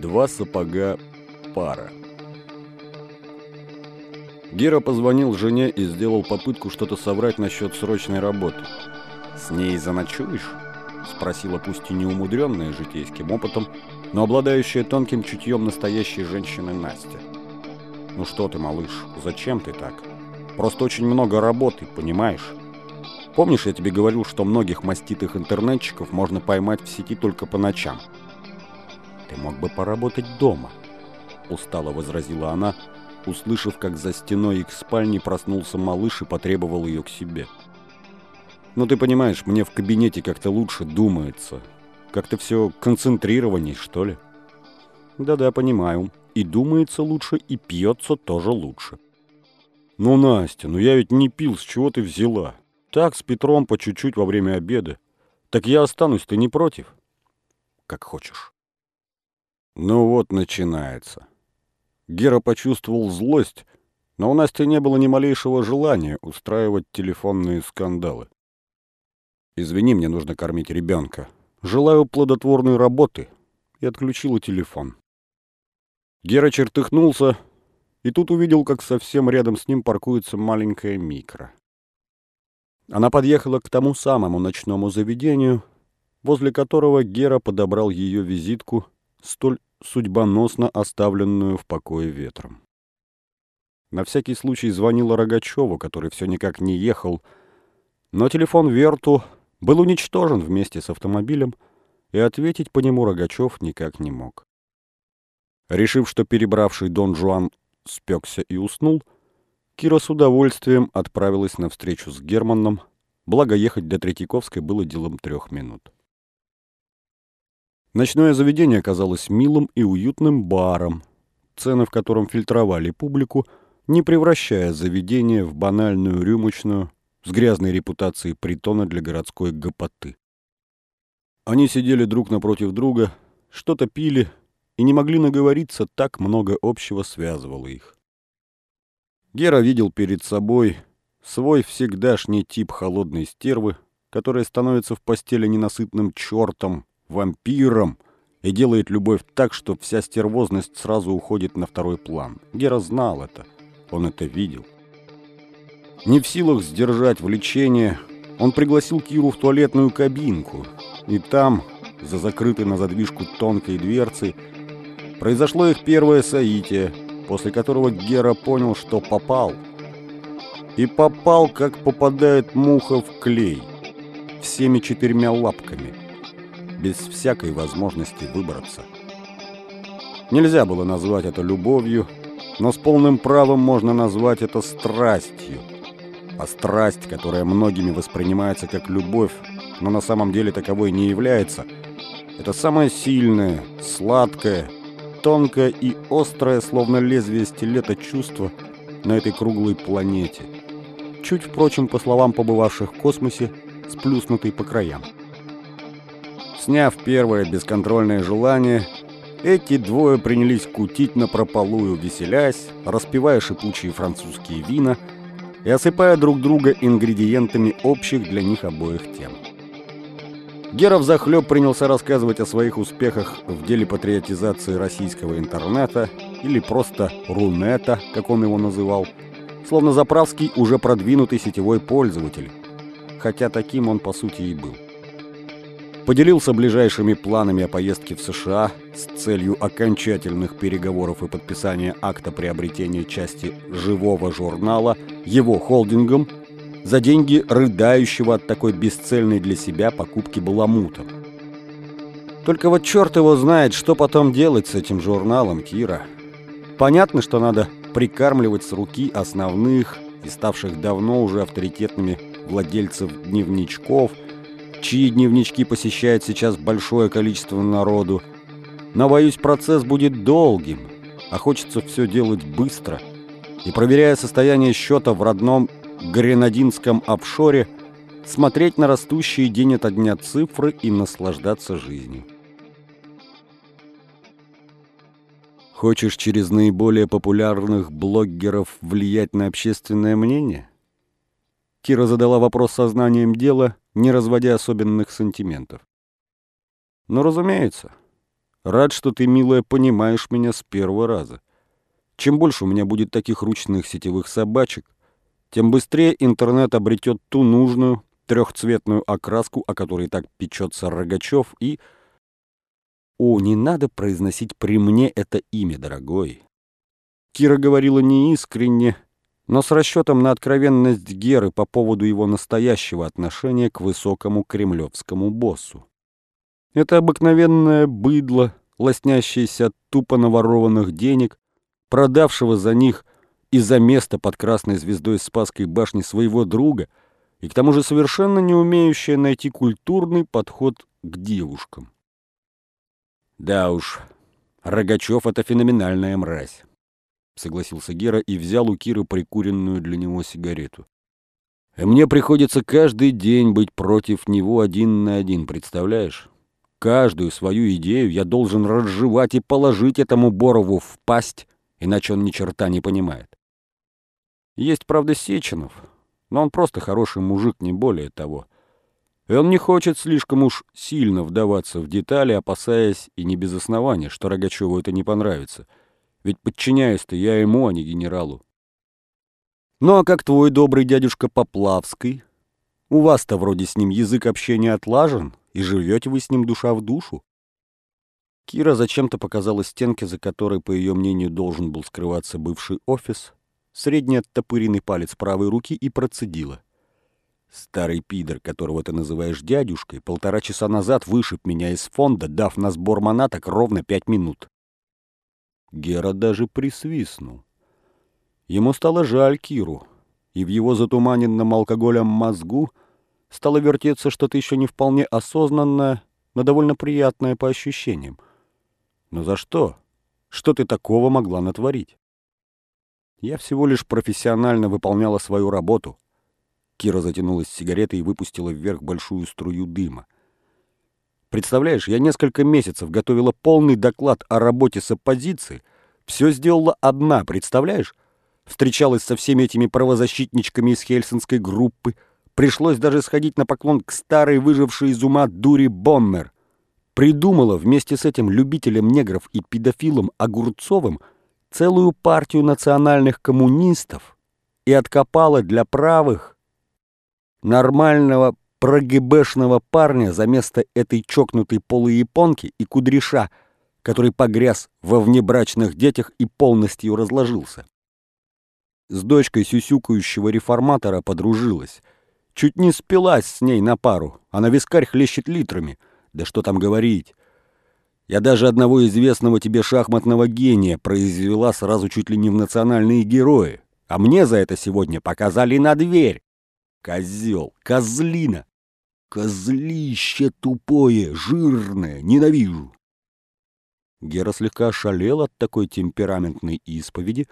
Два сапога пара. Гера позвонил жене и сделал попытку что-то соврать насчет срочной работы. «С ней заночуешь?» — спросила пусть и неумудренная житейским опытом, но обладающая тонким чутьем настоящей женщины Настя. «Ну что ты, малыш, зачем ты так? Просто очень много работы, понимаешь? Помнишь, я тебе говорил, что многих маститых интернетчиков можно поймать в сети только по ночам?» «Ты мог бы поработать дома», — устало возразила она, услышав, как за стеной их спальни проснулся малыш и потребовал ее к себе. «Ну ты понимаешь, мне в кабинете как-то лучше думается. Как-то все концентрированней, что ли?» «Да-да, понимаю. И думается лучше, и пьется тоже лучше». «Ну, Настя, ну я ведь не пил, с чего ты взяла? Так, с Петром по чуть-чуть во время обеда. Так я останусь, ты не против?» «Как хочешь». Ну вот начинается. Гера почувствовал злость, но у Насти не было ни малейшего желания устраивать телефонные скандалы. «Извини, мне нужно кормить ребенка. Желаю плодотворной работы» и отключила телефон. Гера чертыхнулся и тут увидел, как совсем рядом с ним паркуется маленькая микро. Она подъехала к тому самому ночному заведению, возле которого Гера подобрал ее визитку столь судьбоносно оставленную в покое ветром. На всякий случай звонила Рогачеву, который все никак не ехал, но телефон Верту был уничтожен вместе с автомобилем, и ответить по нему Рогачев никак не мог. Решив, что перебравший Дон Жуан спекся и уснул, Кира с удовольствием отправилась на встречу с Германом, благо ехать до Третьяковской было делом трех минут. Ночное заведение оказалось милым и уютным баром, цены в котором фильтровали публику, не превращая заведение в банальную рюмочную с грязной репутацией притона для городской гопоты. Они сидели друг напротив друга, что-то пили и не могли наговориться, так много общего связывало их. Гера видел перед собой свой всегдашний тип холодной стервы, которая становится в постели ненасытным чертом, вампиром и делает любовь так, что вся стервозность сразу уходит на второй план. Гера знал это, он это видел. Не в силах сдержать влечение, он пригласил Киру в туалетную кабинку, и там, за закрытой на задвижку тонкой дверцей, произошло их первое соитие, после которого Гера понял, что попал. И попал, как попадает муха в клей, всеми четырьмя лапками – без всякой возможности выбраться. Нельзя было назвать это любовью, но с полным правом можно назвать это страстью. А страсть, которая многими воспринимается как любовь, но на самом деле таковой не является, это самое сильное, сладкое, тонкое и острое, словно лезвие стилета чувство на этой круглой планете. Чуть, впрочем, по словам побывавших в космосе, сплюснутый по краям. Сняв первое бесконтрольное желание, эти двое принялись кутить напропалую, веселясь, распивая шипучие французские вина и осыпая друг друга ингредиентами общих для них обоих тем. Гера взахлеб принялся рассказывать о своих успехах в деле патриотизации российского интернета или просто Рунета, как он его называл, словно заправский уже продвинутый сетевой пользователь, хотя таким он по сути и был поделился ближайшими планами о поездке в США с целью окончательных переговоров и подписания акта приобретения части живого журнала его холдингом за деньги рыдающего от такой бесцельной для себя покупки баламута. Только вот черт его знает, что потом делать с этим журналом, Кира. Понятно, что надо прикармливать с руки основных и ставших давно уже авторитетными владельцев дневничков – чьи дневнички посещает сейчас большое количество народу. Но, боюсь, процесс будет долгим, а хочется все делать быстро. И, проверяя состояние счета в родном гренадинском офшоре, смотреть на растущие день ото дня цифры и наслаждаться жизнью. Хочешь через наиболее популярных блогеров влиять на общественное мнение? Кира задала вопрос сознанием дела, не разводя особенных сантиментов. Ну, разумеется. Рад, что ты, милая, понимаешь меня с первого раза. Чем больше у меня будет таких ручных сетевых собачек, тем быстрее интернет обретет ту нужную трехцветную окраску, о которой так печется Рогачев, и... О, не надо произносить при мне это имя, дорогой. Кира говорила неискренне, но с расчетом на откровенность Геры по поводу его настоящего отношения к высокому кремлевскому боссу. Это обыкновенное быдло, лоснящееся от тупо наворованных денег, продавшего за них из-за места под красной звездой Спасской башни своего друга и к тому же совершенно не умеющее найти культурный подход к девушкам. Да уж, Рогачев — это феноменальная мразь, — согласился Гера и взял у Киры прикуренную для него сигарету. И мне приходится каждый день быть против него один на один, представляешь? Каждую свою идею я должен разжевать и положить этому Борову в пасть, иначе он ни черта не понимает. Есть, правда, Сеченов, но он просто хороший мужик, не более того. И он не хочет слишком уж сильно вдаваться в детали, опасаясь и не без основания, что Рогачеву это не понравится. Ведь подчиняюсь-то я ему, а не генералу. Ну а как твой добрый дядюшка Поплавский? У вас-то вроде с ним язык общения отлажен, и живете вы с ним душа в душу. Кира зачем-то показала стенке, за которой, по ее мнению, должен был скрываться бывший офис, средний оттопыренный палец правой руки и процедила. Старый пидор, которого ты называешь дядюшкой, полтора часа назад вышиб меня из фонда, дав на сбор монаток ровно пять минут. Гера даже присвистнул. Ему стало жаль Киру, и в его затуманенном алкоголем мозгу стало вертеться что-то еще не вполне осознанное, но довольно приятное по ощущениям. Но за что? Что ты такого могла натворить? Я всего лишь профессионально выполняла свою работу. Кира затянулась сигаретой и выпустила вверх большую струю дыма. Представляешь, я несколько месяцев готовила полный доклад о работе с оппозицией. Все сделала одна, представляешь? Встречалась со всеми этими правозащитничками из хельсинской группы, Пришлось даже сходить на поклон к старой выжившей из ума дури Боннер. Придумала вместе с этим любителем негров и педофилом Огурцовым целую партию национальных коммунистов и откопала для правых нормального прогибешного парня за место этой чокнутой полуяпонки и кудряша, который погряз во внебрачных детях и полностью разложился. С дочкой сюсюкающего реформатора подружилась — Чуть не спилась с ней на пару, а на вискарь хлещет литрами. Да что там говорить. Я даже одного известного тебе шахматного гения произвела сразу чуть ли не в национальные герои. А мне за это сегодня показали на дверь. Козел, козлина. Козлище тупое, жирное, ненавижу. Гера слегка ошалел от такой темпераментной исповеди,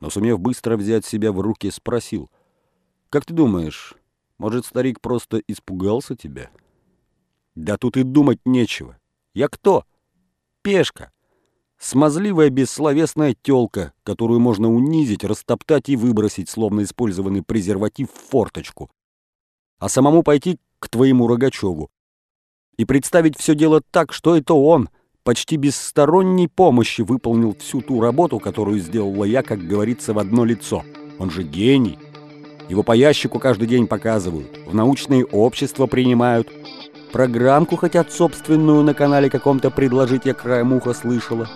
но, сумев быстро взять себя в руки, спросил. «Как ты думаешь, может, старик просто испугался тебя? Да тут и думать нечего. Я кто? Пешка. Смазливая бессловесная тёлка, которую можно унизить, растоптать и выбросить, словно использованный презерватив в форточку. А самому пойти к твоему Рогачеву и представить все дело так, что это он, почти без сторонней помощи, выполнил всю ту работу, которую сделала я, как говорится, в одно лицо. Он же гений. Его по ящику каждый день показывают, в научные общества принимают. Программку хотят собственную на канале каком-то предложить, я краем уха слышала.